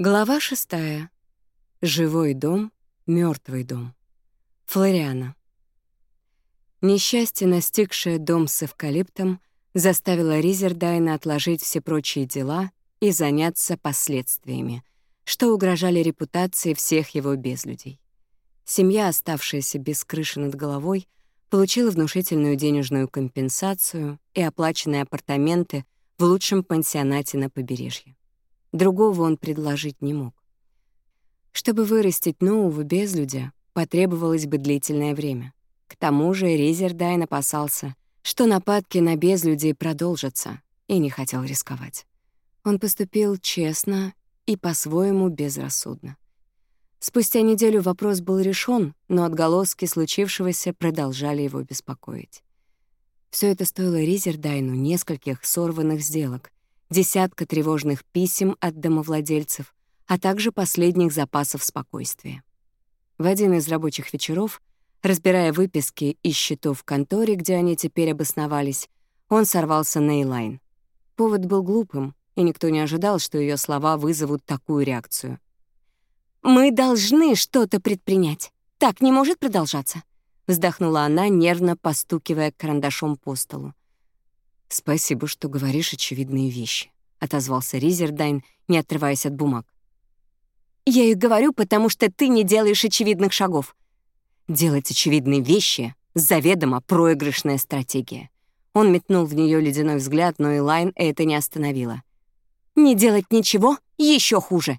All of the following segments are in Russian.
Глава 6. Живой дом, мертвый дом. Флориана. Несчастье, настигшее дом с эвкалиптом, заставило Ризердайна отложить все прочие дела и заняться последствиями, что угрожали репутации всех его безлюдей. Семья, оставшаяся без крыши над головой, получила внушительную денежную компенсацию и оплаченные апартаменты в лучшем пансионате на побережье. Другого он предложить не мог. Чтобы вырастить нового без безлюдя, потребовалось бы длительное время. К тому же Резердайн опасался, что нападки на безлюдей продолжатся, и не хотел рисковать. Он поступил честно и по-своему безрассудно. Спустя неделю вопрос был решен, но отголоски случившегося продолжали его беспокоить. Все это стоило Ризердайну нескольких сорванных сделок, десятка тревожных писем от домовладельцев, а также последних запасов спокойствия. В один из рабочих вечеров, разбирая выписки из счетов в конторе, где они теперь обосновались, он сорвался на Элайн. Повод был глупым, и никто не ожидал, что ее слова вызовут такую реакцию. «Мы должны что-то предпринять. Так не может продолжаться», — вздохнула она, нервно постукивая карандашом по столу. «Спасибо, что говоришь очевидные вещи», — отозвался Ризердайн, не отрываясь от бумаг. «Я их говорю, потому что ты не делаешь очевидных шагов. Делать очевидные вещи — заведомо проигрышная стратегия». Он метнул в нее ледяной взгляд, но Элайн это не остановило. «Не делать ничего еще хуже».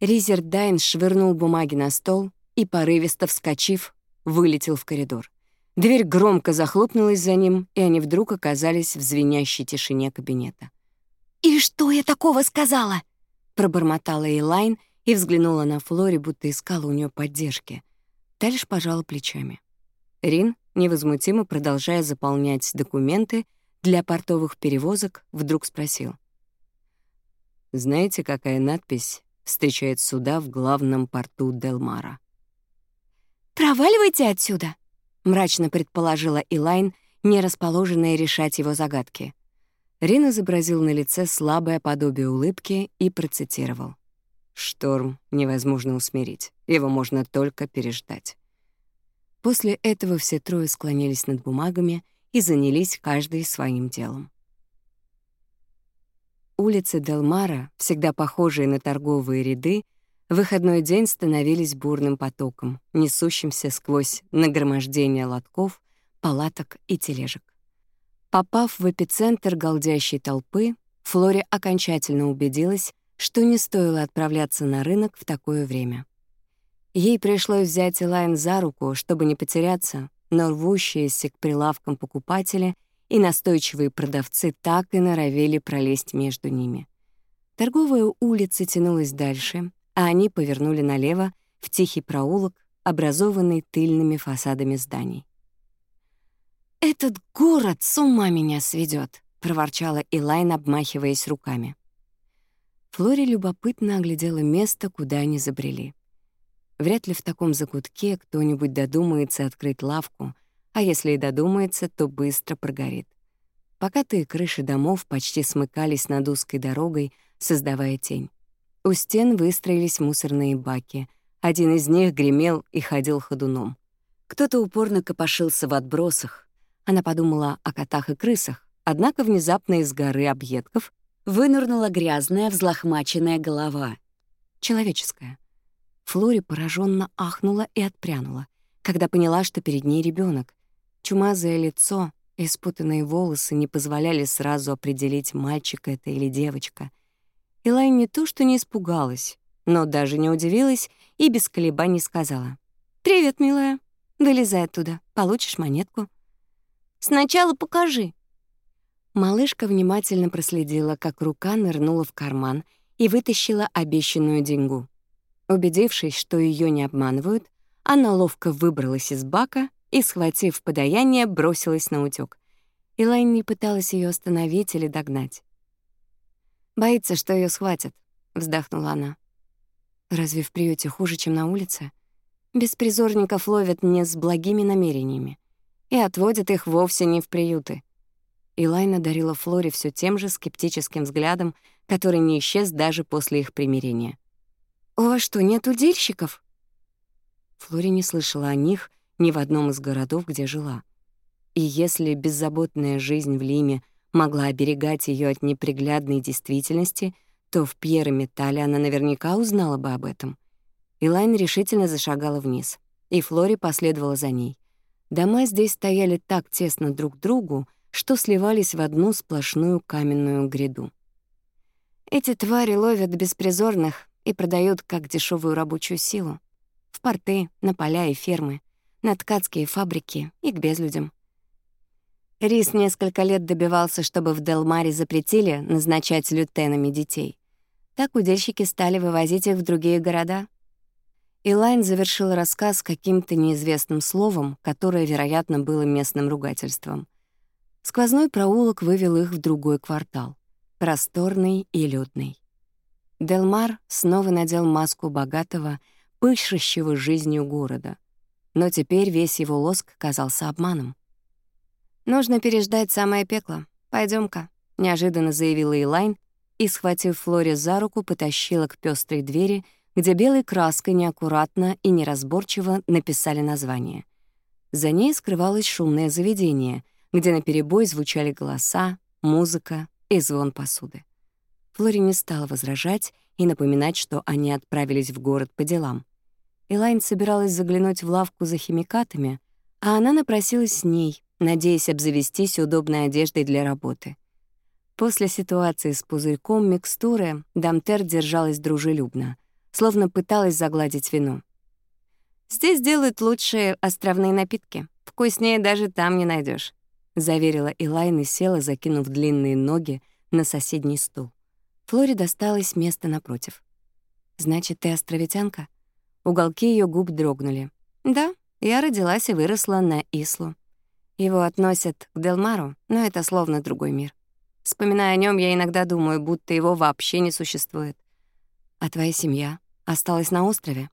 Ризердайн швырнул бумаги на стол и, порывисто вскочив, вылетел в коридор. Дверь громко захлопнулась за ним, и они вдруг оказались в звенящей тишине кабинета. «И что я такого сказала?» — пробормотала Элайн и взглянула на Флори, будто искала у нее поддержки. Тальш пожала плечами. Рин, невозмутимо продолжая заполнять документы для портовых перевозок, вдруг спросил. «Знаете, какая надпись встречает суда в главном порту Делмара?» «Проваливайте отсюда!» мрачно предположила Илайн, не расположенная решать его загадки. Рин изобразил на лице слабое подобие улыбки и процитировал. «Шторм невозможно усмирить, его можно только переждать». После этого все трое склонились над бумагами и занялись каждый своим делом. Улицы Делмара, всегда похожие на торговые ряды, выходной день становились бурным потоком, несущимся сквозь нагромождение лотков, палаток и тележек. Попав в эпицентр галдящей толпы, Флори окончательно убедилась, что не стоило отправляться на рынок в такое время. Ей пришлось взять Элайн за руку, чтобы не потеряться, но рвущиеся к прилавкам покупатели и настойчивые продавцы так и норовели пролезть между ними. Торговая улица тянулась дальше, а они повернули налево в тихий проулок, образованный тыльными фасадами зданий. «Этот город с ума меня сведет, проворчала Элайн, обмахиваясь руками. Флори любопытно оглядела место, куда они забрели. Вряд ли в таком закутке кто-нибудь додумается открыть лавку, а если и додумается, то быстро прогорит. Покатые крыши домов почти смыкались над узкой дорогой, создавая тень. У стен выстроились мусорные баки. Один из них гремел и ходил ходуном. Кто-то упорно копошился в отбросах. Она подумала о котах и крысах. Однако внезапно из горы объедков вынырнула грязная, взлохмаченная голова. Человеческая. Флори пораженно ахнула и отпрянула, когда поняла, что перед ней ребенок. Чумазое лицо и спутанные волосы не позволяли сразу определить, мальчик это или девочка — Элай не то что не испугалась, но даже не удивилась и без колебаний сказала. «Привет, милая. Вылезай оттуда, получишь монетку». «Сначала покажи». Малышка внимательно проследила, как рука нырнула в карман и вытащила обещанную деньгу. Убедившись, что ее не обманывают, она ловко выбралась из бака и, схватив подаяние, бросилась на утёк. Элайн не пыталась ее остановить или догнать. Боится, что ее схватят», — вздохнула она. «Разве в приюте хуже, чем на улице?» «Беспризорников ловят не с благими намерениями и отводят их вовсе не в приюты». Илайна дарила Флоре все тем же скептическим взглядом, который не исчез даже после их примирения. «У вас что, нет удильщиков?» Флори не слышала о них ни в одном из городов, где жила. И если беззаботная жизнь в Лиме — могла оберегать ее от неприглядной действительности, то в Пьере Металле она наверняка узнала бы об этом. Элайн решительно зашагала вниз, и Флори последовала за ней. Дома здесь стояли так тесно друг к другу, что сливались в одну сплошную каменную гряду. Эти твари ловят беспризорных и продают как дешевую рабочую силу. В порты, на поля и фермы, на ткацкие фабрики и к безлюдям. Рис несколько лет добивался, чтобы в Делмаре запретили назначать лютенами детей. Так удельщики стали вывозить их в другие города. Илайн завершил рассказ каким-то неизвестным словом, которое, вероятно, было местным ругательством. Сквозной проулок вывел их в другой квартал, просторный и людный. Делмар снова надел маску богатого, пышущего жизнью города. Но теперь весь его лоск казался обманом. «Нужно переждать самое пекло. пойдем ка неожиданно заявила Элайн и, схватив Флори за руку, потащила к пестрой двери, где белой краской неаккуратно и неразборчиво написали название. За ней скрывалось шумное заведение, где наперебой звучали голоса, музыка и звон посуды. Флори не стала возражать и напоминать, что они отправились в город по делам. Элайн собиралась заглянуть в лавку за химикатами, а она напросилась с ней, надеясь обзавестись удобной одеждой для работы. После ситуации с пузырьком микстуры Дамтер держалась дружелюбно, словно пыталась загладить вину. «Здесь делают лучшие островные напитки. Вкуснее даже там не найдешь, заверила Элайн и села, закинув длинные ноги на соседний стул. Флоре досталось место напротив. «Значит, ты островитянка?» Уголки ее губ дрогнули. «Да, я родилась и выросла на Ислу». Его относят к Делмару, но это словно другой мир. Вспоминая о нем, я иногда думаю, будто его вообще не существует. А твоя семья осталась на острове?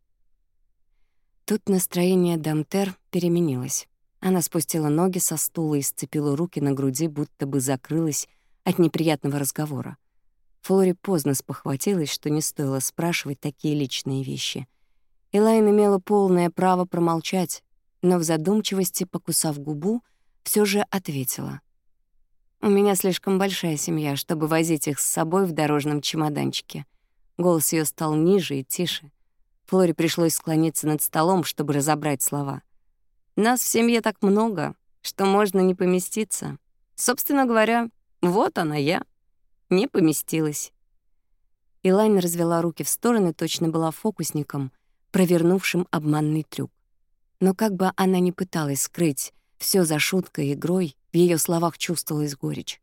Тут настроение Дамтер переменилось. Она спустила ноги со стула и сцепила руки на груди, будто бы закрылась от неприятного разговора. Флори поздно спохватилась, что не стоило спрашивать такие личные вещи. Элайн имела полное право промолчать, но в задумчивости, покусав губу, все же ответила. «У меня слишком большая семья, чтобы возить их с собой в дорожном чемоданчике». Голос ее стал ниже и тише. Флоре пришлось склониться над столом, чтобы разобрать слова. «Нас в семье так много, что можно не поместиться. Собственно говоря, вот она я. Не поместилась». Илайн развела руки в стороны, точно была фокусником, провернувшим обманный трюк. Но как бы она ни пыталась скрыть все за шуткой, игрой, в ее словах чувствовалась горечь.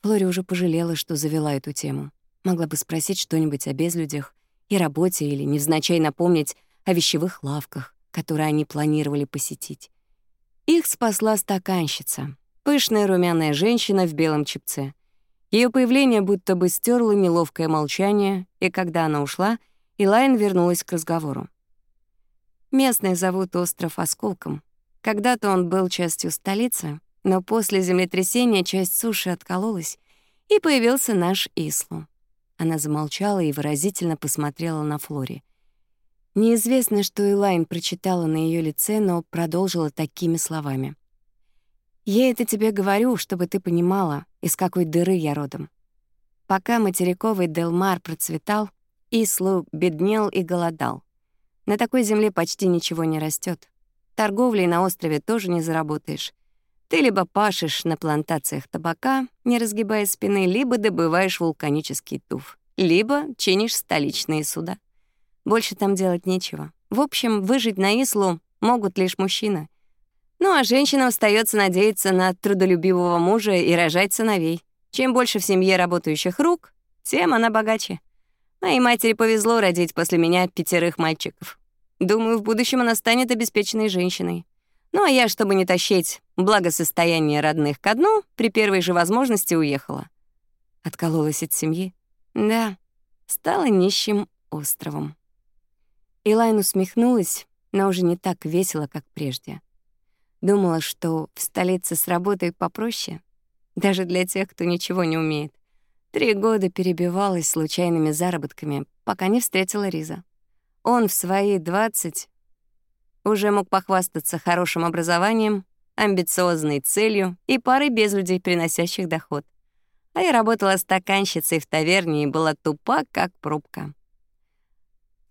Флори уже пожалела, что завела эту тему. Могла бы спросить что-нибудь о безлюдях и работе или невзначай напомнить о вещевых лавках, которые они планировали посетить. Их спасла стаканщица, пышная румяная женщина в белом чипце. Ее появление будто бы стерло неловкое молчание, и когда она ушла, Илайн вернулась к разговору. Местные зовут остров Осколком. Когда-то он был частью столицы, но после землетрясения часть суши откололась, и появился наш Ислу. Она замолчала и выразительно посмотрела на Флори. Неизвестно, что Элайн прочитала на ее лице, но продолжила такими словами. «Я это тебе говорю, чтобы ты понимала, из какой дыры я родом. Пока материковый Делмар процветал, Ислу беднел и голодал. На такой земле почти ничего не растет. Торговлей на острове тоже не заработаешь. Ты либо пашешь на плантациях табака, не разгибая спины, либо добываешь вулканический туф, либо чинишь столичные суда. Больше там делать нечего. В общем, выжить на Ислу могут лишь мужчины. Ну а женщинам остается надеяться на трудолюбивого мужа и рожать сыновей. Чем больше в семье работающих рук, тем она богаче. Моей матери повезло родить после меня пятерых мальчиков. Думаю, в будущем она станет обеспеченной женщиной. Ну а я, чтобы не тащить благосостояние родных ко дну, при первой же возможности уехала. Откололась от семьи. Да, стала нищим островом. Элайн усмехнулась, но уже не так весело, как прежде. Думала, что в столице с работой попроще, даже для тех, кто ничего не умеет. Три года перебивалась случайными заработками, пока не встретила Риза. Он в свои 20 уже мог похвастаться хорошим образованием, амбициозной целью и парой без людей, приносящих доход. А я работала стаканщицей в таверне и была тупа, как пробка.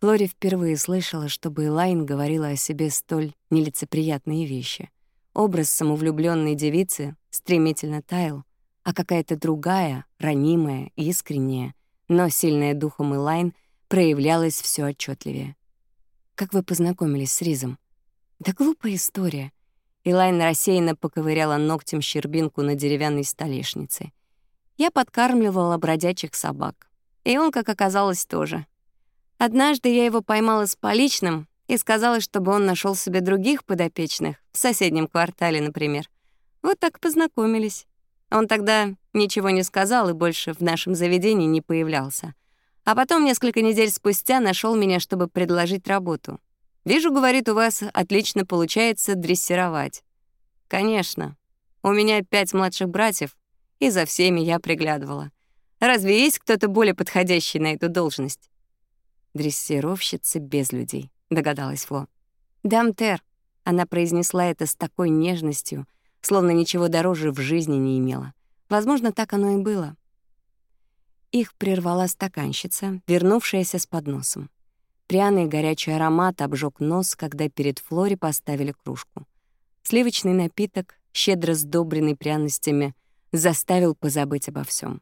Лори впервые слышала, чтобы Элайн говорила о себе столь нелицеприятные вещи. Образ самовлюбленной девицы стремительно таял, а какая-то другая, ранимая, искренняя, но сильная духом Элайн — проявлялось все отчетливее. «Как вы познакомились с Ризом?» «Да глупая история». Элайн рассеянно поковыряла ногтем щербинку на деревянной столешнице. Я подкармливала бродячих собак. И он, как оказалось, тоже. Однажды я его поймала с поличным и сказала, чтобы он нашел себе других подопечных, в соседнем квартале, например. Вот так познакомились. Он тогда ничего не сказал и больше в нашем заведении не появлялся. А потом несколько недель спустя нашел меня, чтобы предложить работу. Вижу, говорит, у вас отлично получается дрессировать. Конечно. У меня пять младших братьев, и за всеми я приглядывала. Разве есть кто-то более подходящий на эту должность? Дрессировщица без людей, догадалась Фло. Дамтер, она произнесла это с такой нежностью, словно ничего дороже в жизни не имела. Возможно, так оно и было. Их прервала стаканщица, вернувшаяся с подносом. Пряный горячий аромат обжег нос, когда перед Флори поставили кружку. Сливочный напиток, щедро сдобренный пряностями, заставил позабыть обо всем.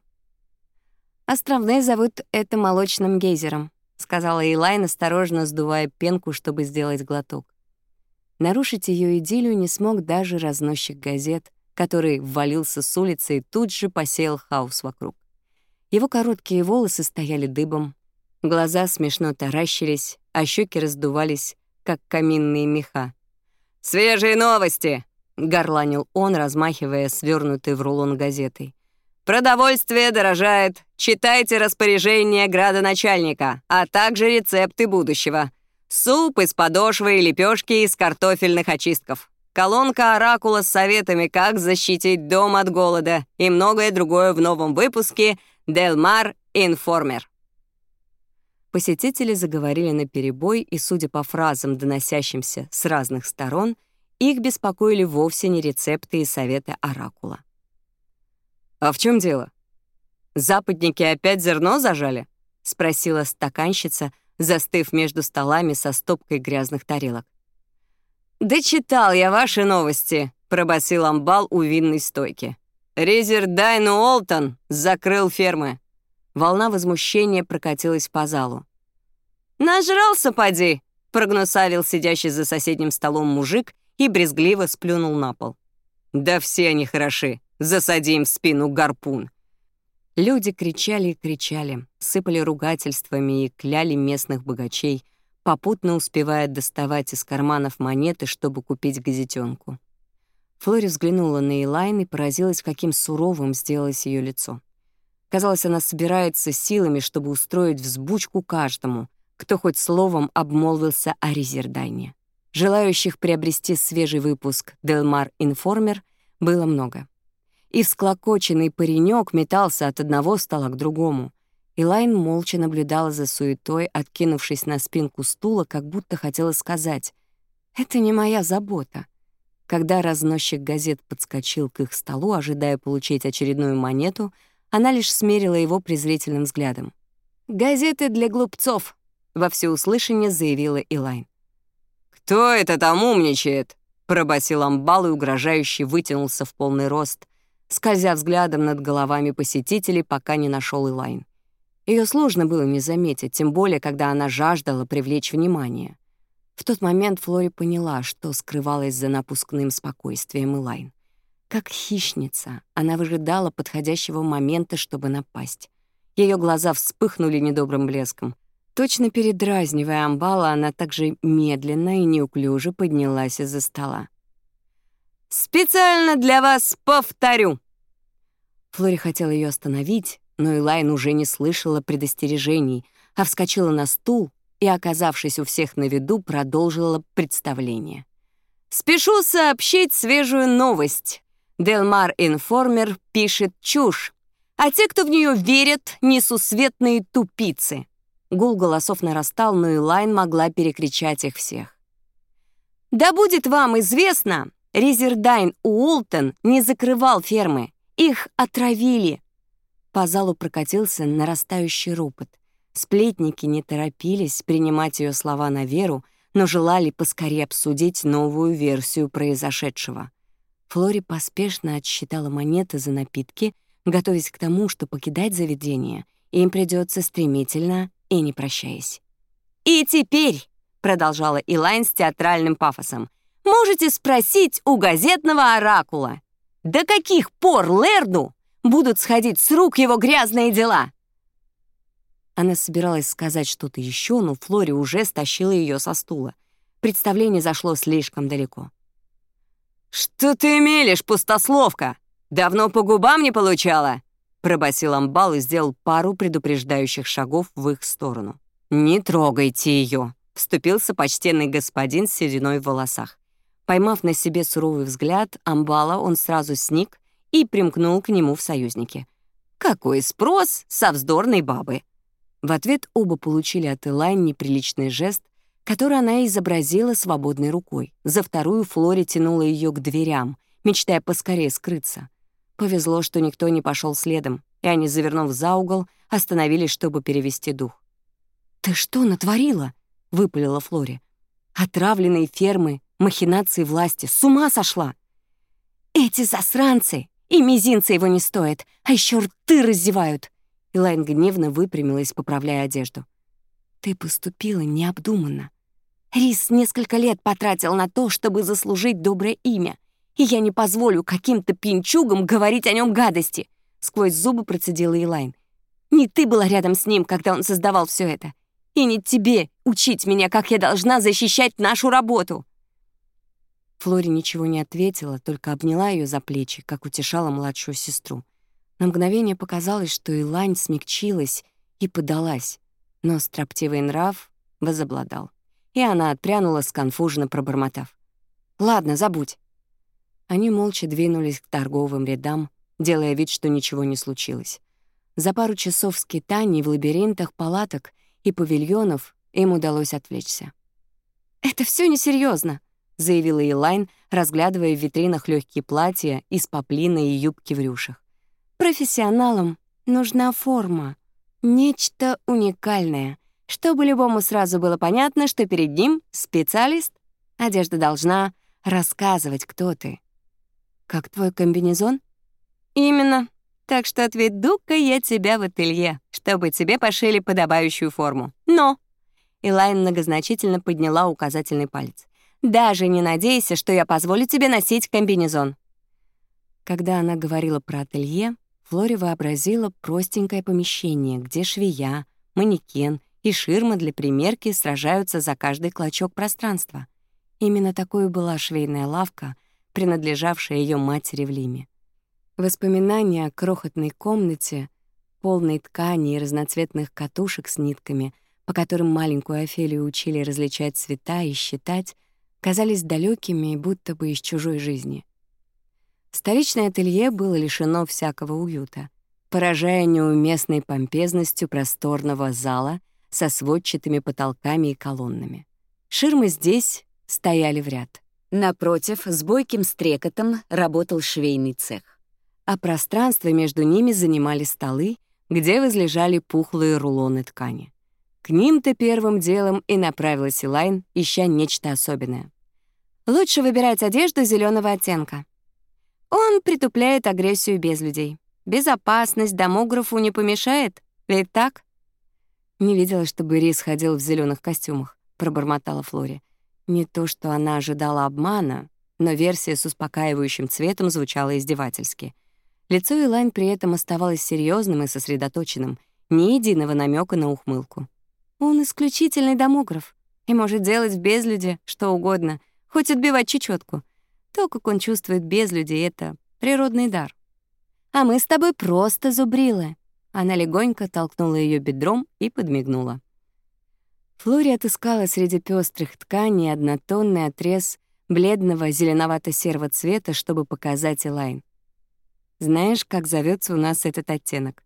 «Островные зовут это молочным гейзером», — сказала Элайн, осторожно сдувая пенку, чтобы сделать глоток. Нарушить ее идиллию не смог даже разносчик газет, который ввалился с улицы и тут же посеял хаос вокруг. Его короткие волосы стояли дыбом, глаза смешно таращились, а щеки раздувались, как каминные меха. «Свежие новости!» — горланил он, размахивая свернутый в рулон газетой. «Продовольствие дорожает. Читайте распоряжение градоначальника, а также рецепты будущего. Суп из подошвы и лепешки из картофельных очистков. Колонка «Оракула» с советами, как защитить дом от голода и многое другое в новом выпуске — Делмар Информер. Посетители заговорили на перебой, и, судя по фразам, доносящимся с разных сторон, их беспокоили вовсе не рецепты и советы оракула. «А в чем дело? Западники опять зерно зажали?» — спросила стаканщица, застыв между столами со стопкой грязных тарелок. «Да читал я ваши новости», — пробасил амбал у винной стойки. Резер Дайну Олтон закрыл фермы». Волна возмущения прокатилась по залу. «Нажрался, поди!» — прогнусавил сидящий за соседним столом мужик и брезгливо сплюнул на пол. «Да все они хороши. Засади им в спину гарпун». Люди кричали и кричали, сыпали ругательствами и кляли местных богачей, попутно успевая доставать из карманов монеты, чтобы купить газетенку. Флори взглянула на Элайн и поразилась, каким суровым сделалось ее лицо. Казалось, она собирается силами, чтобы устроить взбучку каждому, кто хоть словом обмолвился о Резердайне. Желающих приобрести свежий выпуск «Делмар Информер» было много. И всклокоченный паренек метался от одного стола к другому. Элайн молча наблюдала за суетой, откинувшись на спинку стула, как будто хотела сказать «Это не моя забота». Когда разносчик газет подскочил к их столу, ожидая получить очередную монету, она лишь смерила его презрительным взглядом. «Газеты для глупцов!» — во всеуслышание заявила Илайн. «Кто это там умничает?» — пробасил амбал и угрожающе вытянулся в полный рост, скользя взглядом над головами посетителей, пока не нашел Илайн. Ее сложно было не заметить, тем более, когда она жаждала привлечь внимание. В тот момент Флори поняла, что скрывалось за напускным спокойствием Элайн. Как хищница, она выжидала подходящего момента, чтобы напасть. Ее глаза вспыхнули недобрым блеском. Точно передразнивая амбала, она также медленно и неуклюже поднялась из-за стола. «Специально для вас повторю!» Флори хотела ее остановить, но Элайн уже не слышала предостережений, а вскочила на стул, и, оказавшись у всех на виду, продолжила представление. «Спешу сообщить свежую новость. Делмар Информер пишет чушь, а те, кто в нее верят, несусветные тупицы». Гул голосов нарастал, но Элайн могла перекричать их всех. «Да будет вам известно, Резердайн Уолтон не закрывал фермы. Их отравили». По залу прокатился нарастающий ропот. Сплетники не торопились принимать ее слова на веру, но желали поскорее обсудить новую версию произошедшего. Флори поспешно отсчитала монеты за напитки, готовясь к тому, что покидать заведение им придется стремительно и не прощаясь. «И теперь», — продолжала Илайн с театральным пафосом, «можете спросить у газетного оракула, до каких пор Лерну будут сходить с рук его грязные дела?» Она собиралась сказать что-то еще, но Флори уже стащила ее со стула. Представление зашло слишком далеко. «Что ты мелешь, пустословка? Давно по губам не получала?» Пробасил амбал и сделал пару предупреждающих шагов в их сторону. «Не трогайте ее, вступился почтенный господин с сединой в волосах. Поймав на себе суровый взгляд, амбала он сразу сник и примкнул к нему в союзнике. «Какой спрос со вздорной бабы!» В ответ оба получили от Элайн неприличный жест, который она изобразила свободной рукой. За вторую Флори тянула ее к дверям, мечтая поскорее скрыться. Повезло, что никто не пошел следом, и они, завернув за угол, остановились, чтобы перевести дух. «Ты что натворила?» — выпалила Флори. «Отравленные фермы, махинации власти, с ума сошла!» «Эти засранцы! И мизинца его не стоит, а еще рты раздевают!» Илайн гневно выпрямилась, поправляя одежду. «Ты поступила необдуманно. Рис несколько лет потратил на то, чтобы заслужить доброе имя, и я не позволю каким-то пинчугам говорить о нем гадости!» Сквозь зубы процедила Илайн. «Не ты была рядом с ним, когда он создавал все это. И не тебе учить меня, как я должна защищать нашу работу!» Флори ничего не ответила, только обняла ее за плечи, как утешала младшую сестру. На мгновение показалось, что Илань смягчилась и подалась, но строптивый нрав возобладал, и она отпрянула, сконфуженно пробормотав. «Ладно, забудь». Они молча двинулись к торговым рядам, делая вид, что ничего не случилось. За пару часов скитаний в лабиринтах палаток и павильонов им удалось отвлечься. «Это все несерьезно, заявила Элайн, разглядывая в витринах легкие платья из поплина и юбки в рюшах. Профессионалам нужна форма, нечто уникальное, чтобы любому сразу было понятно, что перед ним специалист. Одежда должна рассказывать, кто ты. Как твой комбинезон? Именно. Так что отведу-ка я тебя в ателье, чтобы тебе пошили подобающую форму. Но... Элайн многозначительно подняла указательный палец. «Даже не надейся, что я позволю тебе носить комбинезон». Когда она говорила про ателье, Флори вообразила простенькое помещение, где швея, манекен и ширма для примерки сражаются за каждый клочок пространства. Именно такой была швейная лавка, принадлежавшая ее матери в Лиме. Воспоминания о крохотной комнате, полной ткани и разноцветных катушек с нитками, по которым маленькую Офелию учили различать цвета и считать, казались далекими и будто бы из чужой жизни. Столичное ателье было лишено всякого уюта, поражая неуместной помпезностью просторного зала со сводчатыми потолками и колоннами. Ширмы здесь стояли в ряд. Напротив, с бойким стрекотом работал швейный цех. А пространство между ними занимали столы, где возлежали пухлые рулоны ткани. К ним-то первым делом и направилась Элайн, ища нечто особенное. «Лучше выбирать одежду зеленого оттенка», он притупляет агрессию без людей. Безопасность домографу не помешает, ведь так? Не видела, чтобы Рис ходил в зеленых костюмах, пробормотала Флори. Не то, что она ожидала обмана, но версия с успокаивающим цветом звучала издевательски. Лицо Илайн при этом оставалось серьезным и сосредоточенным, ни единого намека на ухмылку. Он исключительный домограф и может делать без люди что угодно, хоть отбивать чечетку то, как он чувствует без людей, это природный дар. «А мы с тобой просто зубрилы!» Она легонько толкнула ее бедром и подмигнула. Флори отыскала среди пестрых тканей однотонный отрез бледного зеленовато-серого цвета, чтобы показать Элайн. «Знаешь, как зовется у нас этот оттенок?»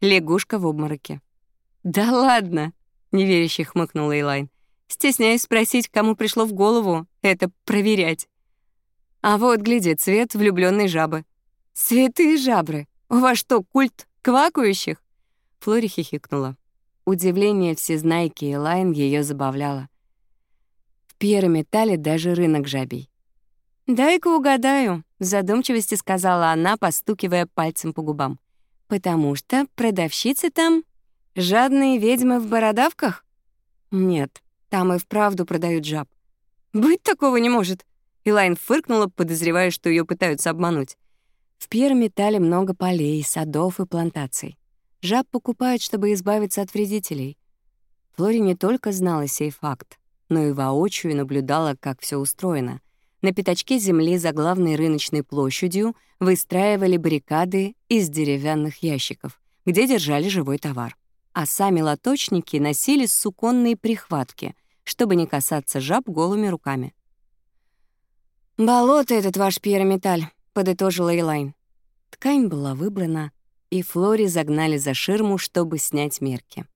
«Лягушка в обмороке». «Да ладно!» — неверяще хмыкнула Элайн. «Стесняюсь спросить, кому пришло в голову это проверять». А вот, гляди, цвет влюбленной жабы. Святые жабры! У вас что, культ квакающих? Флори хихикнула. Удивление всезнайки Элайн ее забавляло. В первом Тале даже рынок жабий. «Дай-ка угадаю», — в задумчивости сказала она, постукивая пальцем по губам. «Потому что продавщицы там жадные ведьмы в бородавках?» «Нет, там и вправду продают жаб». «Быть такого не может. Элайн фыркнула, подозревая, что ее пытаются обмануть. В Перми тали много полей, садов и плантаций. Жаб покупают, чтобы избавиться от вредителей. Флори не только знала сей факт, но и воочию наблюдала, как все устроено. На пятачке земли за главной рыночной площадью выстраивали баррикады из деревянных ящиков, где держали живой товар. А сами лоточники носили суконные прихватки, чтобы не касаться жаб голыми руками. «Болото этот ваш пиромедаль», — подытожила Элайн. Ткань была выбрана, и Флори загнали за ширму, чтобы снять мерки.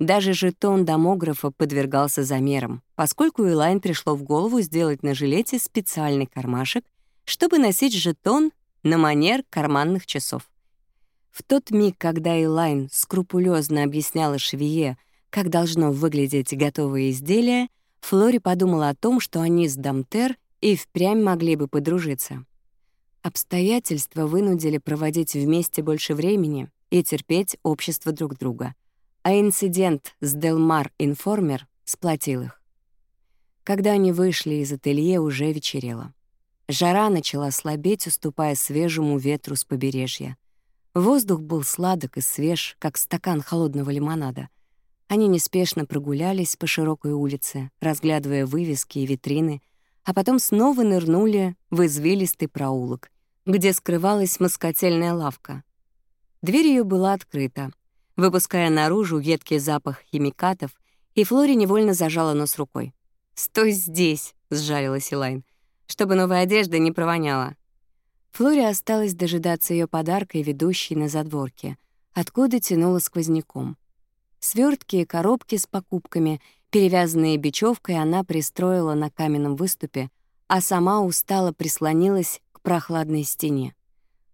Даже жетон домографа подвергался замерам, поскольку Элайн пришло в голову сделать на жилете специальный кармашек, чтобы носить жетон на манер карманных часов. В тот миг, когда Элайн скрупулезно объясняла швее, как должно выглядеть готовое изделие, Флори подумала о том, что они с Дамтер и впрямь могли бы подружиться. Обстоятельства вынудили проводить вместе больше времени и терпеть общество друг друга, а инцидент с Делмар Информер сплотил их. Когда они вышли из ателье, уже вечерело. Жара начала слабеть, уступая свежему ветру с побережья. Воздух был сладок и свеж, как стакан холодного лимонада. Они неспешно прогулялись по широкой улице, разглядывая вывески и витрины — а потом снова нырнули в извилистый проулок, где скрывалась москотельная лавка. Дверь ее была открыта, выпуская наружу едкий запах химикатов, и Флори невольно зажала нос рукой. «Стой здесь!» — сжалилась Элайн, чтобы новая одежда не провоняла. Флори осталась дожидаться ее подарка и ведущей на задворке, откуда тянула сквозняком. Свертки и коробки с покупками перевязанные бечевкой она пристроила на каменном выступе, а сама устало прислонилась к прохладной стене.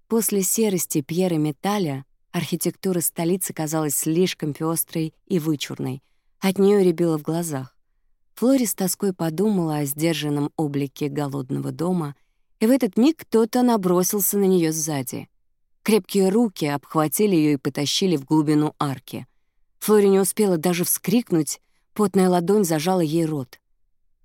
После серости Пьера Металя архитектура столицы казалась слишком пестрой и вычурной. От нее рябило в глазах. Флори с тоской подумала о сдержанном облике голодного дома, и в этот миг кто-то набросился на нее сзади. Крепкие руки обхватили ее и потащили в глубину арки. Флори не успела даже вскрикнуть, Потная ладонь зажала ей рот.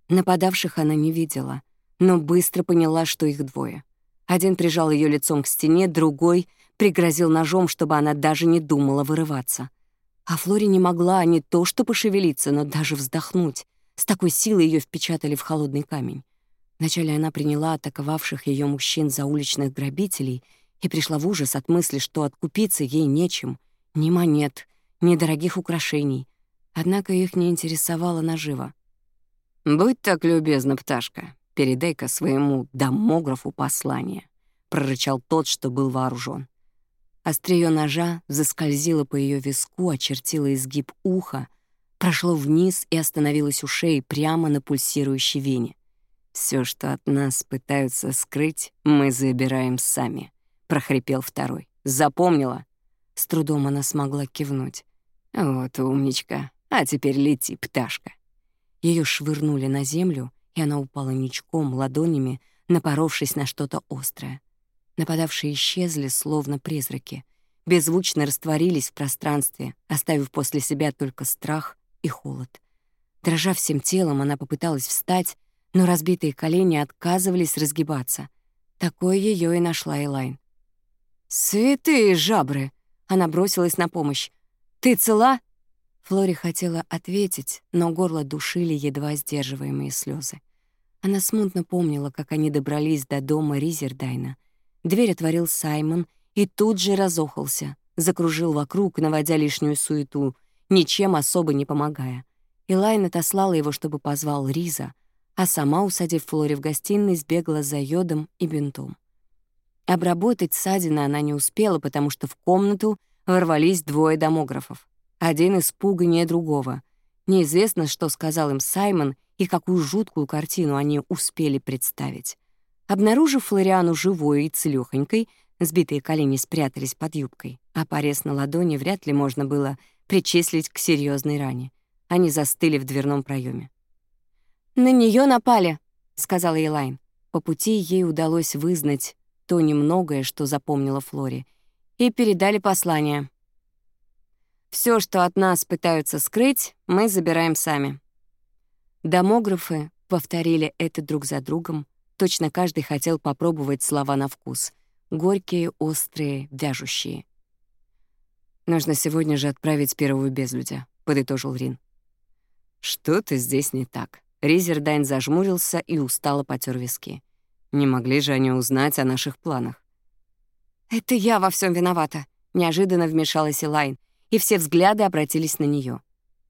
Нападавших она не видела, но быстро поняла, что их двое. Один прижал ее лицом к стене, другой пригрозил ножом, чтобы она даже не думала вырываться. А Флори не могла не то что пошевелиться, но даже вздохнуть. С такой силой ее впечатали в холодный камень. Вначале она приняла атаковавших ее мужчин за уличных грабителей и пришла в ужас от мысли, что откупиться ей нечем. Ни монет, ни дорогих украшений однако их не интересовала наживо. «Будь так любезна, пташка, передай-ка своему домографу послание», — прорычал тот, что был вооружен. Остриё ножа заскользило по ее виску, очертило изгиб уха, прошло вниз и остановилось у шеи прямо на пульсирующей вене. Все, что от нас пытаются скрыть, мы забираем сами», — прохрипел второй. «Запомнила?» С трудом она смогла кивнуть. «Вот умничка. А теперь лети, пташка». Ее швырнули на землю, и она упала ничком, ладонями, напоровшись на что-то острое. Нападавшие исчезли, словно призраки, беззвучно растворились в пространстве, оставив после себя только страх и холод. Дрожа всем телом, она попыталась встать, но разбитые колени отказывались разгибаться. Такое ее и нашла Элайн. «Святые жабры!» — она бросилась на помощь. «Ты цела?» Флори хотела ответить, но горло душили едва сдерживаемые слезы. Она смутно помнила, как они добрались до дома Ризердайна. Дверь отворил Саймон и тут же разохался, закружил вокруг, наводя лишнюю суету, ничем особо не помогая. Элайн отослала его, чтобы позвал Риза, а сама, усадив Флори в гостиной, сбегла за йодом и бинтом. Обработать ссадины она не успела, потому что в комнату ворвались двое домографов. Один испуг не другого. Неизвестно, что сказал им Саймон и какую жуткую картину они успели представить. Обнаружив Флориану живой и целёхонькой, сбитые колени спрятались под юбкой, а порез на ладони вряд ли можно было причислить к серьезной ране. Они застыли в дверном проеме. «На нее напали», — сказала Элайн. По пути ей удалось вызнать то немногое, что запомнила Флори, и передали послание. Все, что от нас пытаются скрыть, мы забираем сами. Домографы повторили это друг за другом. Точно каждый хотел попробовать слова на вкус. Горькие, острые, вяжущие. «Нужно сегодня же отправить первую безлюдя», — подытожил Рин. «Что-то здесь не так». Резердайн зажмурился и устало потер виски. Не могли же они узнать о наших планах. «Это я во всем виновата», — неожиданно вмешалась Элайн и все взгляды обратились на нее.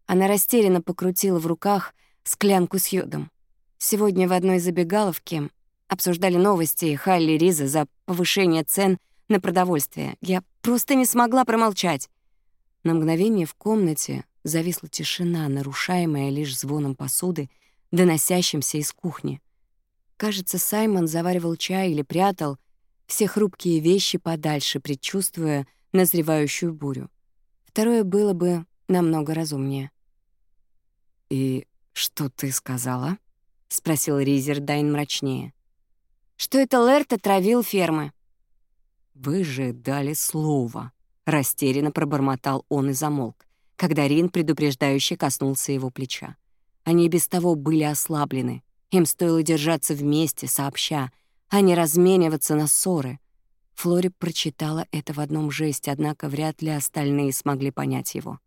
Она растерянно покрутила в руках склянку с йодом. Сегодня в одной забегаловке обсуждали новости Халли Риза за повышение цен на продовольствие. Я просто не смогла промолчать. На мгновение в комнате зависла тишина, нарушаемая лишь звоном посуды, доносящимся из кухни. Кажется, Саймон заваривал чай или прятал все хрупкие вещи подальше, предчувствуя назревающую бурю. Второе было бы намного разумнее. «И что ты сказала?» — спросил Ризердайн мрачнее. «Что это Лерт отравил фермы?» «Вы же дали слово», — растерянно пробормотал он и замолк, когда Рин предупреждающе коснулся его плеча. Они без того были ослаблены. Им стоило держаться вместе, сообща, а не размениваться на ссоры. Флори прочитала это в одном жесте, однако вряд ли остальные смогли понять его.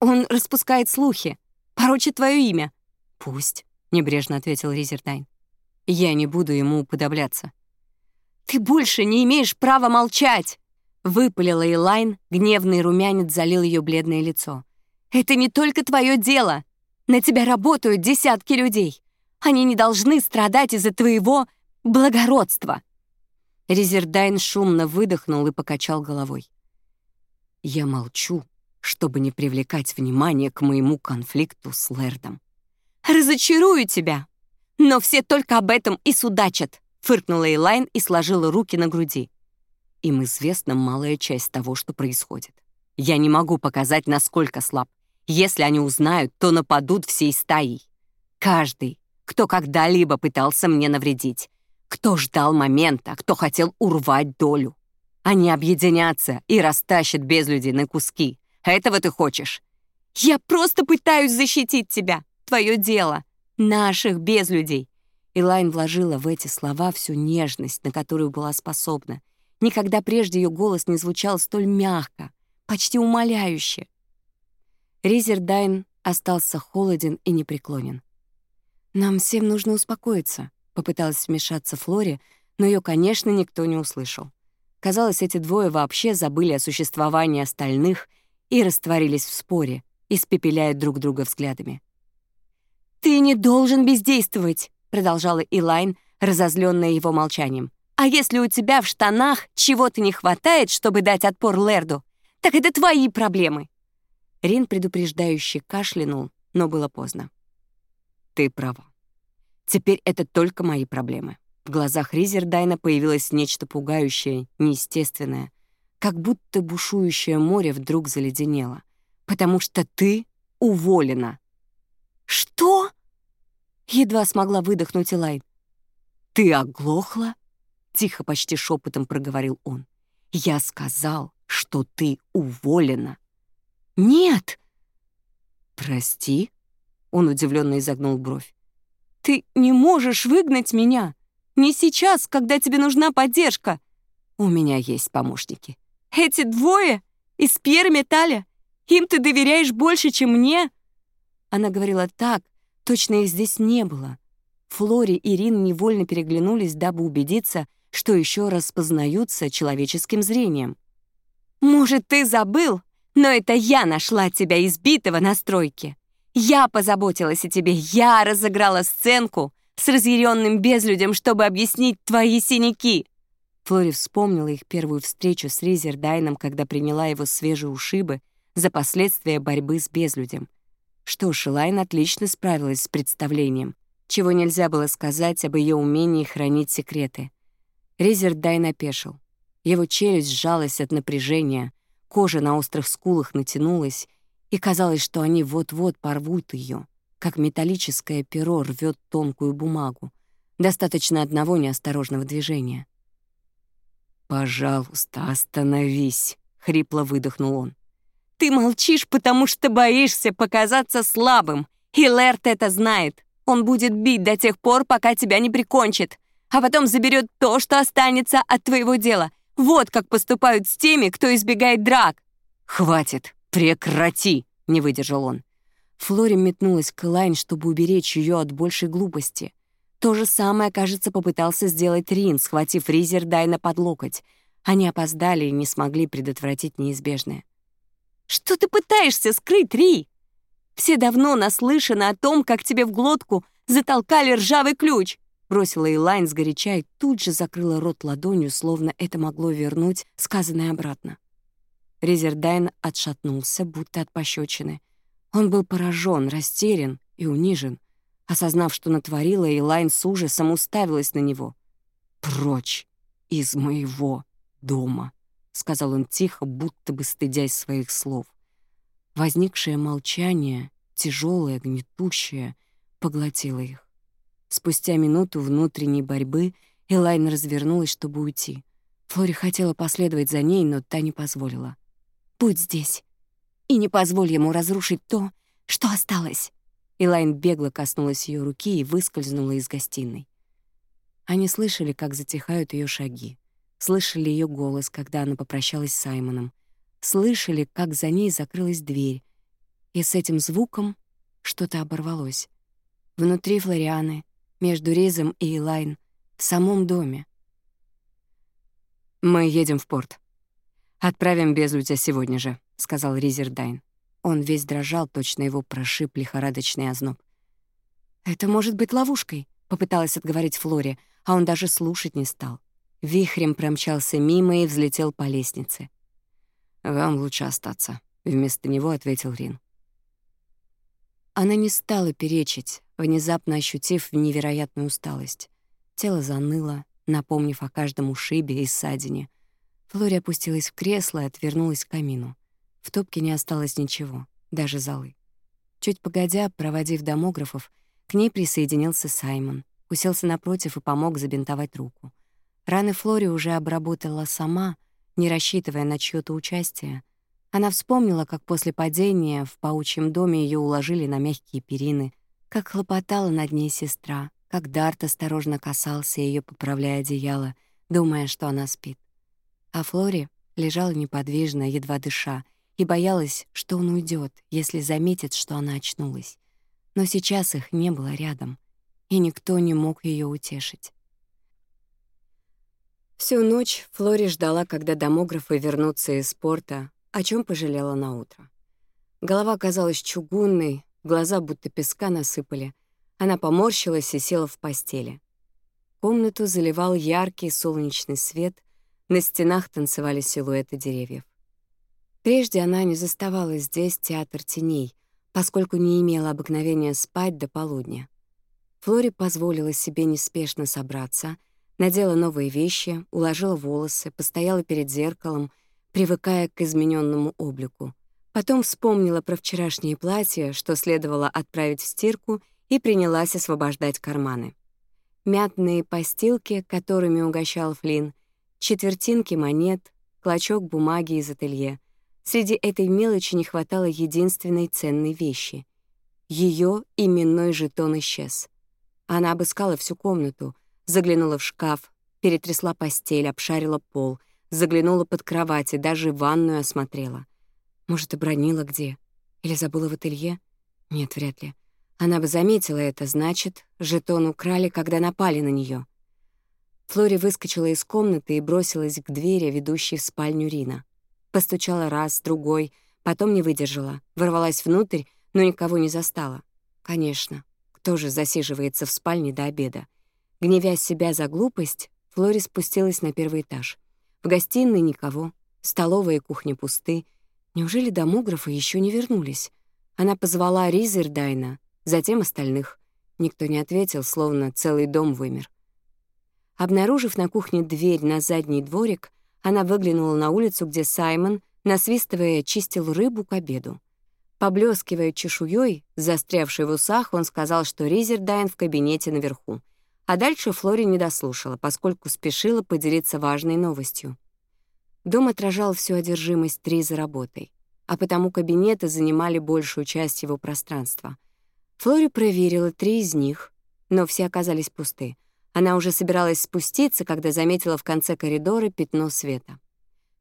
«Он распускает слухи, порочит твое имя». «Пусть», — небрежно ответил Ризердайн. «Я не буду ему уподобляться». «Ты больше не имеешь права молчать!» — выпалила Элайн, гневный румянец залил ее бледное лицо. «Это не только твое дело. На тебя работают десятки людей. Они не должны страдать из-за твоего благородства. Резердайн шумно выдохнул и покачал головой. Я молчу, чтобы не привлекать внимание к моему конфликту с Лэрдом. «Разочарую тебя! Но все только об этом и судачат!» — фыркнула Эйлайн и сложила руки на груди. Им известна малая часть того, что происходит. Я не могу показать, насколько слаб. Если они узнают, то нападут всей стаей. Каждый, кто когда-либо пытался мне навредить, кто ждал момента, кто хотел урвать долю? Они объединятся и растащат без людей на куски. Этого ты хочешь? Я просто пытаюсь защитить тебя. Твое дело. Наших без людей. Элайн вложила в эти слова всю нежность, на которую была способна. Никогда прежде ее голос не звучал столь мягко, почти умоляюще. Ризердайн остался холоден и непреклонен. «Нам всем нужно успокоиться. Попыталась вмешаться Флори, но ее, конечно, никто не услышал. Казалось, эти двое вообще забыли о существовании остальных и растворились в споре, испепеляя друг друга взглядами. «Ты не должен бездействовать!» — продолжала Илайн, разозленная его молчанием. «А если у тебя в штанах чего-то не хватает, чтобы дать отпор Лерду, так это твои проблемы!» Рин предупреждающе кашлянул, но было поздно. «Ты права. Теперь это только мои проблемы. В глазах Ризердайна появилось нечто пугающее, неестественное, как будто бушующее море вдруг заледенело. «Потому что ты уволена!» «Что?» — едва смогла выдохнуть Элайн. «Ты оглохла?» — тихо, почти шепотом проговорил он. «Я сказал, что ты уволена». «Нет!» «Прости?» — он удивленно изогнул бровь. Ты не можешь выгнать меня. Не сейчас, когда тебе нужна поддержка. У меня есть помощники. Эти двое из Пьер-Металя, им ты доверяешь больше, чем мне?» Она говорила так, точно их здесь не было. Флори и Рин невольно переглянулись, дабы убедиться, что еще раз познаются человеческим зрением. «Может, ты забыл, но это я нашла тебя избитого на стройке!» Я позаботилась о тебе, я разыграла сценку с разъяренным безлюдем, чтобы объяснить твои синяки!» Флори вспомнила их первую встречу с Ризердайном, когда приняла его свежие ушибы за последствия борьбы с безлюдем. Что ж, Элайн отлично справилась с представлением, чего нельзя было сказать об ее умении хранить секреты. Ризердайн опешил. Его челюсть сжалась от напряжения, кожа на острых скулах натянулась, и казалось, что они вот-вот порвут ее, как металлическое перо рвет тонкую бумагу. Достаточно одного неосторожного движения. «Пожалуйста, остановись», — хрипло выдохнул он. «Ты молчишь, потому что боишься показаться слабым, и Лерт это знает. Он будет бить до тех пор, пока тебя не прикончит, а потом заберет то, что останется от твоего дела. Вот как поступают с теми, кто избегает драк». «Хватит», «Прекрати!» — не выдержал он. Флори метнулась к Элайн, чтобы уберечь ее от большей глупости. То же самое, кажется, попытался сделать Рин, схватив Ризер Дайна под локоть. Они опоздали и не смогли предотвратить неизбежное. «Что ты пытаешься скрыть, Ри? Все давно наслышаны о том, как тебе в глотку затолкали ржавый ключ!» Бросила Элайн сгоряча и тут же закрыла рот ладонью, словно это могло вернуть сказанное обратно. Резердайн отшатнулся, будто от пощечины. Он был поражен, растерян и унижен. Осознав, что натворила, Элайн с ужасом уставилась на него. «Прочь из моего дома», — сказал он тихо, будто бы стыдясь своих слов. Возникшее молчание, тяжелое, гнетущее, поглотило их. Спустя минуту внутренней борьбы Элайн развернулась, чтобы уйти. Флори хотела последовать за ней, но та не позволила. Будь здесь. И не позволь ему разрушить то, что осталось». Элайн бегло коснулась ее руки и выскользнула из гостиной. Они слышали, как затихают ее шаги. Слышали ее голос, когда она попрощалась с Саймоном. Слышали, как за ней закрылась дверь. И с этим звуком что-то оборвалось. Внутри Флорианы, между Ризом и Элайн, в самом доме. «Мы едем в порт», «Отправим Безудя сегодня же», — сказал Ризердайн. Он весь дрожал, точно его прошиб лихорадочный озноб. «Это может быть ловушкой», — попыталась отговорить Флори, а он даже слушать не стал. Вихрем промчался мимо и взлетел по лестнице. «Вам лучше остаться», — вместо него ответил Рин. Она не стала перечить, внезапно ощутив невероятную усталость. Тело заныло, напомнив о каждом ушибе и ссадине — Флори опустилась в кресло и отвернулась к камину. В топке не осталось ничего, даже золы. Чуть погодя, проводив домографов, к ней присоединился Саймон, уселся напротив и помог забинтовать руку. Раны Флори уже обработала сама, не рассчитывая на чьё-то участие. Она вспомнила, как после падения в паучьем доме ее уложили на мягкие перины, как хлопотала над ней сестра, как Дарт осторожно касался ее, поправляя одеяло, думая, что она спит а Флори лежала неподвижно, едва дыша, и боялась, что он уйдет, если заметит, что она очнулась. Но сейчас их не было рядом, и никто не мог ее утешить. Всю ночь Флори ждала, когда домографы вернутся из порта, о чем пожалела на утро. Голова казалась чугунной, глаза будто песка насыпали. Она поморщилась и села в постели. Комнату заливал яркий солнечный свет — на стенах танцевали силуэты деревьев. Прежде она не заставала здесь театр теней, поскольку не имела обыкновения спать до полудня. Флори позволила себе неспешно собраться, надела новые вещи, уложила волосы, постояла перед зеркалом, привыкая к измененному облику. Потом вспомнила про вчерашнее платье, что следовало отправить в стирку, и принялась освобождать карманы. Мятные постилки, которыми угощал Флинн, четвертинки монет, клочок бумаги из ателье. Среди этой мелочи не хватало единственной ценной вещи. Ее именной жетон исчез. Она обыскала всю комнату, заглянула в шкаф, перетрясла постель, обшарила пол, заглянула под кровать и даже ванную осмотрела. Может, и бронила где? Или забыла в ателье? Нет, вряд ли. Она бы заметила это, значит, жетон украли, когда напали на нее. Флори выскочила из комнаты и бросилась к двери, ведущей в спальню Рина. Постучала раз, другой, потом не выдержала, ворвалась внутрь, но никого не застала. Конечно, кто же засиживается в спальне до обеда? Гневя себя за глупость, Флори спустилась на первый этаж. В гостиной никого, столовая и кухня пусты. Неужели домографы еще не вернулись? Она позвала Ризердайна, затем остальных. Никто не ответил, словно целый дом вымер. Обнаружив на кухне дверь на задний дворик, она выглянула на улицу, где Саймон, насвистывая, чистил рыбу к обеду. Поблескивая чешуей, застрявшей в усах, он сказал, что Ризердайн в кабинете наверху. А дальше Флори не дослушала, поскольку спешила поделиться важной новостью. Дом отражал всю одержимость Триза работой, а потому кабинеты занимали большую часть его пространства. Флори проверила три из них, но все оказались пусты. Она уже собиралась спуститься, когда заметила в конце коридора пятно света.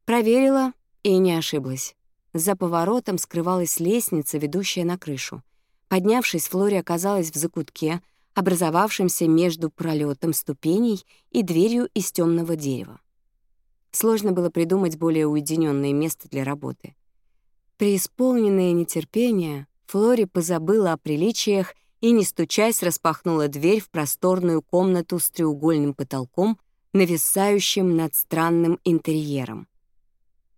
Проверила и не ошиблась. За поворотом скрывалась лестница, ведущая на крышу. Поднявшись, Флори оказалась в закутке, образовавшемся между пролетом ступеней и дверью из темного дерева. Сложно было придумать более уединенное место для работы. Преисполненное нетерпение, Флори позабыла о приличиях и, не стучась, распахнула дверь в просторную комнату с треугольным потолком, нависающим над странным интерьером.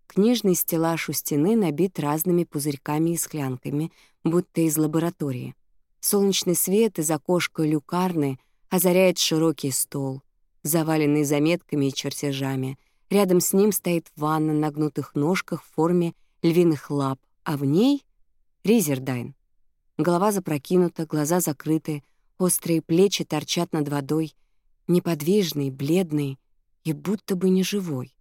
Книжный стеллаж у стены набит разными пузырьками и склянками, будто из лаборатории. Солнечный свет из окошка люкарны озаряет широкий стол, заваленный заметками и чертежами. Рядом с ним стоит ванна на гнутых ножках в форме львиных лап, а в ней — Ризердайн. Голова запрокинута, глаза закрыты, острые плечи торчат над водой, неподвижный, бледный и будто бы неживой.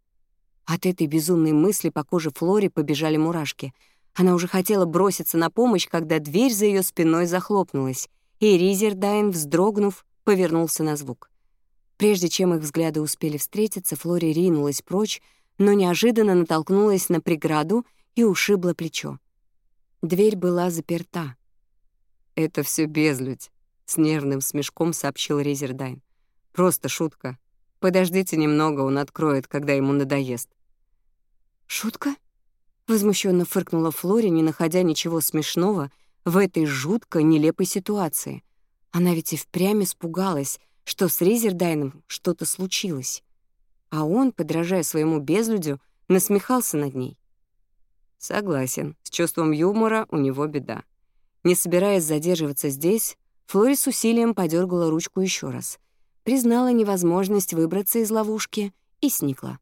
От этой безумной мысли по коже Флори побежали мурашки. Она уже хотела броситься на помощь, когда дверь за ее спиной захлопнулась, и Ризердайн, вздрогнув, повернулся на звук. Прежде чем их взгляды успели встретиться, Флори ринулась прочь, но неожиданно натолкнулась на преграду и ушибла плечо. Дверь была заперта. «Это все безлюдь», — с нервным смешком сообщил Резердайн. «Просто шутка. Подождите немного, он откроет, когда ему надоест». «Шутка?» — возмущенно фыркнула Флори, не находя ничего смешного в этой жутко нелепой ситуации. Она ведь и впрямь испугалась, что с Резердайном что-то случилось. А он, подражая своему безлюдю, насмехался над ней. Согласен, с чувством юмора у него беда. Не собираясь задерживаться здесь, Флори с усилием подергала ручку еще раз, признала невозможность выбраться из ловушки и сникла.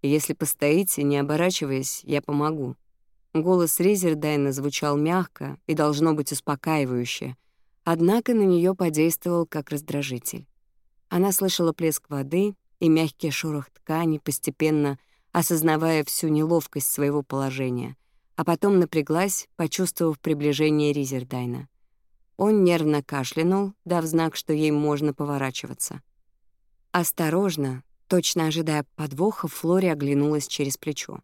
«Если постоите, не оборачиваясь, я помогу». Голос Резердайна звучал мягко и, должно быть, успокаивающе, однако на нее подействовал как раздражитель. Она слышала плеск воды и мягкий шорох ткани, постепенно осознавая всю неловкость своего положения — а потом напряглась, почувствовав приближение Ризердайна. Он нервно кашлянул, дав знак, что ей можно поворачиваться. Осторожно, точно ожидая подвоха, Флори оглянулась через плечо.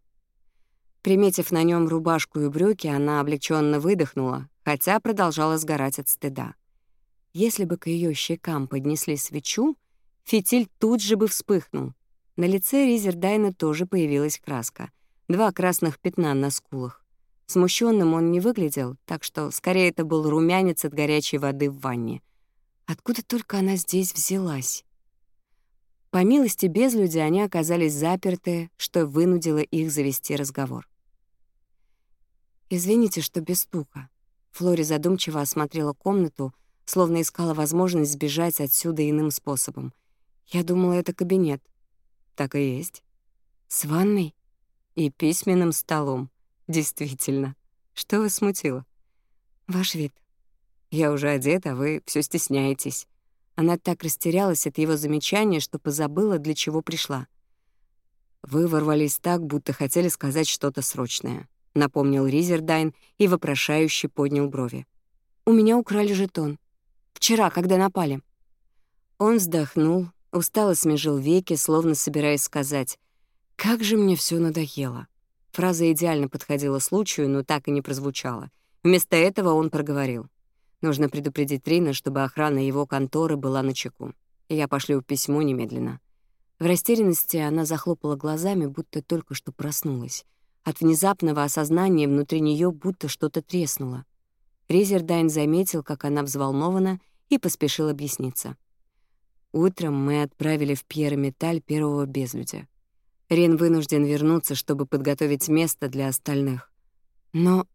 Приметив на нем рубашку и брюки, она облегченно выдохнула, хотя продолжала сгорать от стыда. Если бы к ее щекам поднесли свечу, фитиль тут же бы вспыхнул. На лице Ризердайна тоже появилась краска — Два красных пятна на скулах. Смущенным он не выглядел, так что скорее это был румянец от горячей воды в ванне. Откуда только она здесь взялась? По милости безлюди они оказались заперты, что вынудило их завести разговор. «Извините, что без стука». Флори задумчиво осмотрела комнату, словно искала возможность сбежать отсюда иным способом. «Я думала, это кабинет». «Так и есть». «С ванной?» и письменным столом. Действительно. Что вас смутило? Ваш вид. Я уже одета, вы все стесняетесь. Она так растерялась от его замечания, что позабыла, для чего пришла. Вы ворвались так, будто хотели сказать что-то срочное, напомнил Ризердайн и вопрошающе поднял брови. У меня украли жетон. Вчера, когда напали. Он вздохнул, устало смежил веки, словно собираясь сказать: как же мне все надоело. Фраза идеально подходила случаю, но так и не прозвучала. Вместо этого он проговорил. Нужно предупредить Рина, чтобы охрана его конторы была на чеку. Я пошлю письмо немедленно. В растерянности она захлопала глазами, будто только что проснулась. От внезапного осознания внутри нее будто что-то треснуло. Резердайн заметил, как она взволнована, и поспешил объясниться. Утром мы отправили в Пьер Металь первого безлюдя. Рен вынужден вернуться, чтобы подготовить место для остальных. Но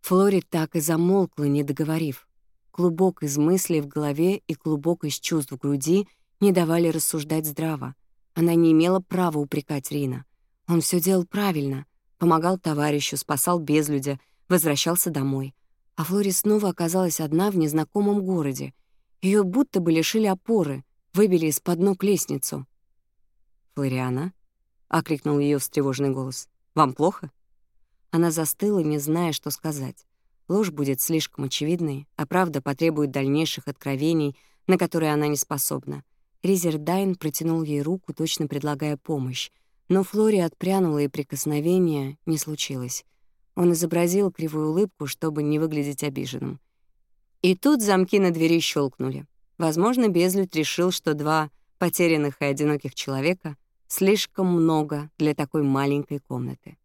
Флори так и замолкла, не договорив. Клубок из мыслей в голове и клубок из чувств в груди не давали рассуждать здраво. Она не имела права упрекать Рина. Он все делал правильно. Помогал товарищу, спасал безлюдя, возвращался домой. А Флори снова оказалась одна в незнакомом городе. Ее будто бы лишили опоры, выбили из-под ног лестницу. «Флориана?» — окликнул ее встревоженный голос. «Вам плохо?» Она застыла, не зная, что сказать. Ложь будет слишком очевидной, а правда потребует дальнейших откровений, на которые она не способна. Резердайн протянул ей руку, точно предлагая помощь, но Флори отпрянула, и прикосновение не случилось. Он изобразил кривую улыбку, чтобы не выглядеть обиженным. И тут замки на двери щелкнули. Возможно, Безлюд решил, что два потерянных и одиноких человека Слишком много для такой маленькой комнаты.